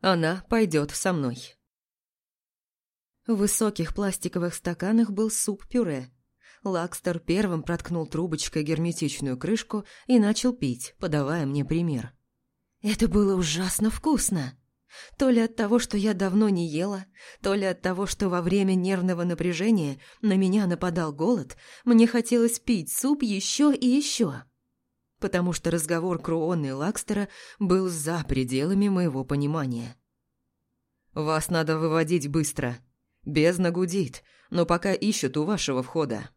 Она пойдет со мной. В высоких пластиковых стаканах был суп-пюре. Лакстер первым проткнул трубочкой герметичную крышку и начал пить, подавая мне пример. Это было ужасно вкусно. То ли от того, что я давно не ела, то ли от того, что во время нервного напряжения на меня нападал голод, мне хотелось пить суп еще и еще. Потому что разговор Круона и Лакстера был за пределами моего понимания. «Вас надо выводить быстро. Бездна гудит, но пока ищут у вашего входа.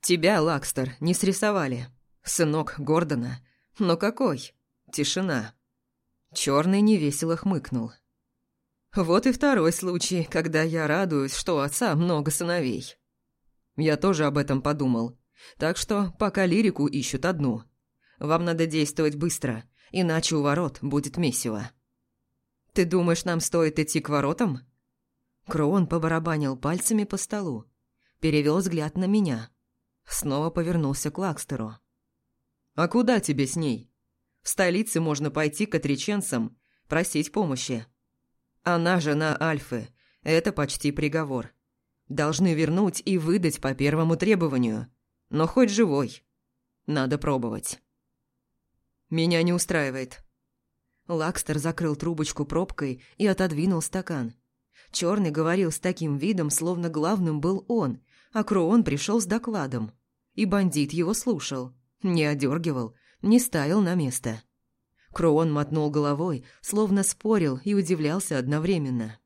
Тебя, Лакстер, не срисовали. Сынок Гордона. Но какой? Тишина». Черный невесело хмыкнул. Вот и второй случай, когда я радуюсь, что у отца много сыновей. Я тоже об этом подумал. Так что пока лирику ищут одну. Вам надо действовать быстро, иначе у ворот будет месиво. Ты думаешь, нам стоит идти к воротам? Кроун побарабанил пальцами по столу. Перевел взгляд на меня. Снова повернулся к Лакстеру. «А куда тебе с ней?» В столице можно пойти к отреченцам, просить помощи. Она жена Альфы. Это почти приговор. Должны вернуть и выдать по первому требованию. Но хоть живой. Надо пробовать. Меня не устраивает. Лакстер закрыл трубочку пробкой и отодвинул стакан. Черный говорил с таким видом, словно главным был он, а Круон пришел с докладом. И бандит его слушал, не одергивал, не ставил на место. Кроон мотнул головой, словно спорил и удивлялся одновременно.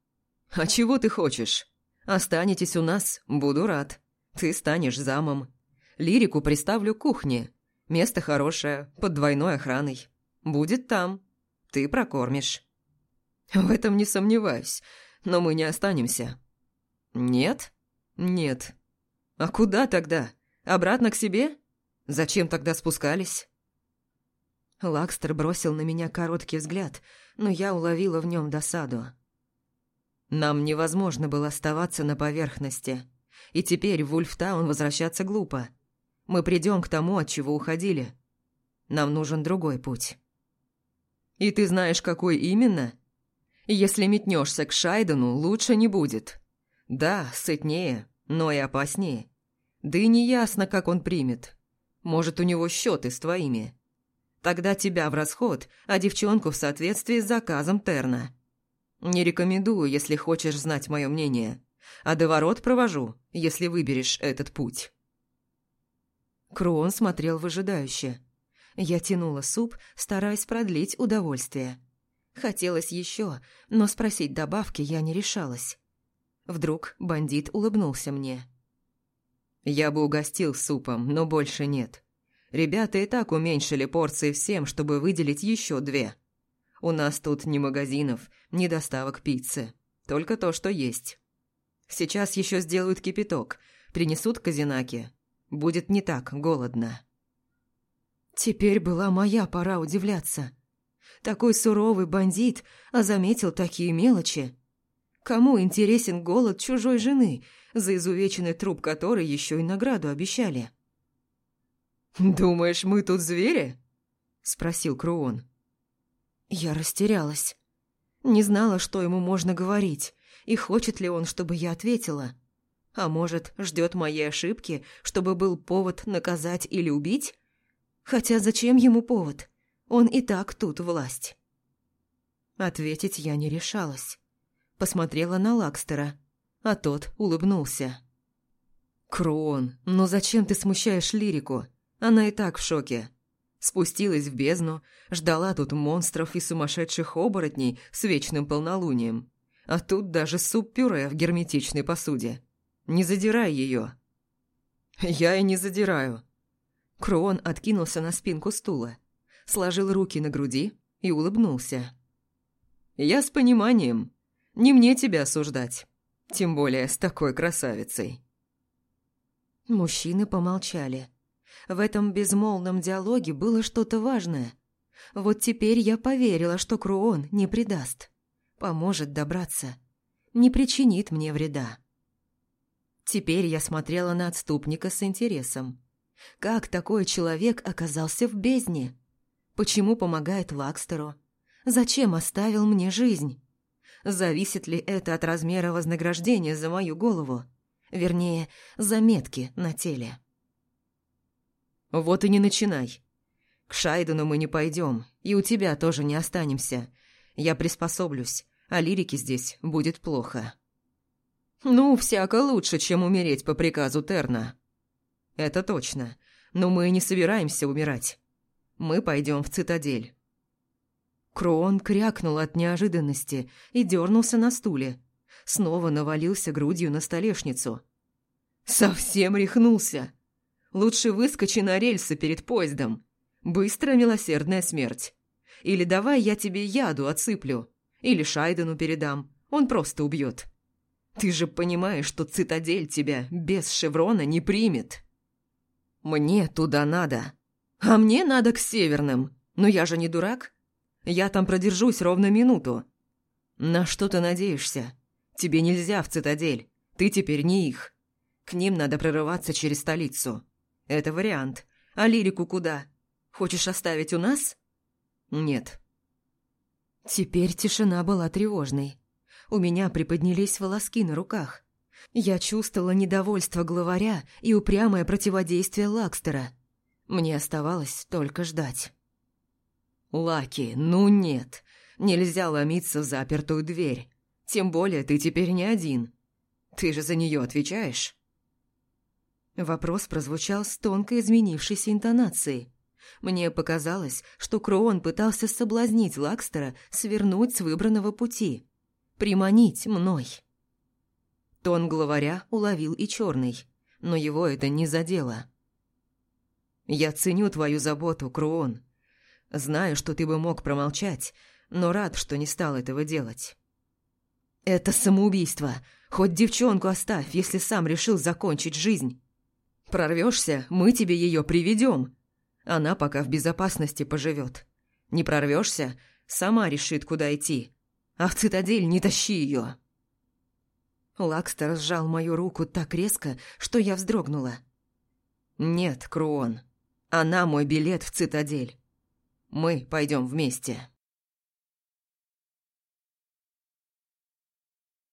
«А чего ты хочешь? Останетесь у нас, буду рад. Ты станешь замом. Лирику приставлю к кухне. Место хорошее, под двойной охраной. Будет там. Ты прокормишь». «В этом не сомневаюсь, но мы не останемся». «Нет? Нет. А куда тогда? Обратно к себе? Зачем тогда спускались?» Лакстер бросил на меня короткий взгляд, но я уловила в нем досаду. Нам невозможно было оставаться на поверхности. И теперь в Ульфтаун возвращаться глупо. Мы придем к тому, от чего уходили. Нам нужен другой путь. И ты знаешь, какой именно? Если метнешься к Шайдену, лучше не будет. Да, сытнее, но и опаснее. Да и не ясно, как он примет. Может, у него счеты с твоими. Тогда тебя в расход, а девчонку в соответствии с заказом Терна. Не рекомендую, если хочешь знать мое мнение. А до ворот провожу, если выберешь этот путь». Крон смотрел выжидающе. Я тянула суп, стараясь продлить удовольствие. Хотелось еще, но спросить добавки я не решалась. Вдруг бандит улыбнулся мне. «Я бы угостил супом, но больше нет. Ребята и так уменьшили порции всем, чтобы выделить еще две. У нас тут ни магазинов, ни доставок пиццы. Только то, что есть. Сейчас еще сделают кипяток, принесут казинаки. Будет не так голодно. Теперь была моя пора удивляться. Такой суровый бандит, а заметил такие мелочи. Кому интересен голод чужой жены, за изувеченный труп которой еще и награду обещали?» «Думаешь, мы тут звери?» – спросил Круон. Я растерялась. Не знала, что ему можно говорить, и хочет ли он, чтобы я ответила. А может, ждет моей ошибки, чтобы был повод наказать или убить? Хотя зачем ему повод? Он и так тут власть. Ответить я не решалась. Посмотрела на Лакстера, а тот улыбнулся. «Крон, ну зачем ты смущаешь лирику? Она и так в шоке. Спустилась в бездну, ждала тут монстров и сумасшедших оборотней с вечным полнолунием. А тут даже суп-пюре в герметичной посуде. Не задирай ее. Я и не задираю. Крон откинулся на спинку стула, сложил руки на груди и улыбнулся. Я с пониманием. Не мне тебя осуждать. Тем более с такой красавицей. Мужчины помолчали. В этом безмолвном диалоге было что-то важное. Вот теперь я поверила, что Круон не предаст. Поможет добраться. Не причинит мне вреда. Теперь я смотрела на отступника с интересом. Как такой человек оказался в бездне? Почему помогает Лакстеру? Зачем оставил мне жизнь? зависит ли это от размера вознаграждения за мою голову. Вернее, заметки на теле. Вот и не начинай. К Шайдену мы не пойдем, и у тебя тоже не останемся. Я приспособлюсь, а лирике здесь будет плохо. Ну, всяко лучше, чем умереть по приказу Терна. Это точно, но мы не собираемся умирать. Мы пойдем в цитадель. Крон крякнул от неожиданности и дернулся на стуле. Снова навалился грудью на столешницу. «Совсем рехнулся!» Лучше выскочи на рельсы перед поездом. Быстрая милосердная смерть. Или давай я тебе яду отсыплю. Или Шайдену передам. Он просто убьет. Ты же понимаешь, что цитадель тебя без шеврона не примет. Мне туда надо. А мне надо к северным. Но я же не дурак. Я там продержусь ровно минуту. На что ты надеешься? Тебе нельзя в цитадель. Ты теперь не их. К ним надо прорываться через столицу. Это вариант. А лирику куда? Хочешь оставить у нас? Нет. Теперь тишина была тревожной. У меня приподнялись волоски на руках. Я чувствовала недовольство главаря и упрямое противодействие Лакстера. Мне оставалось только ждать. «Лаки, ну нет. Нельзя ломиться в запертую дверь. Тем более ты теперь не один. Ты же за нее отвечаешь?» Вопрос прозвучал с тонко изменившейся интонацией. Мне показалось, что Кроон пытался соблазнить Лакстера свернуть с выбранного пути. Приманить мной. Тон главаря уловил и черный, но его это не задело. «Я ценю твою заботу, Круон. Знаю, что ты бы мог промолчать, но рад, что не стал этого делать». «Это самоубийство. Хоть девчонку оставь, если сам решил закончить жизнь». Прорвешься, мы тебе ее приведем. Она пока в безопасности поживет. Не прорвешься, сама решит, куда идти. А в цитадель не тащи ее. Лакстер сжал мою руку так резко, что я вздрогнула. «Нет, Круон, она мой билет в цитадель. Мы пойдем вместе».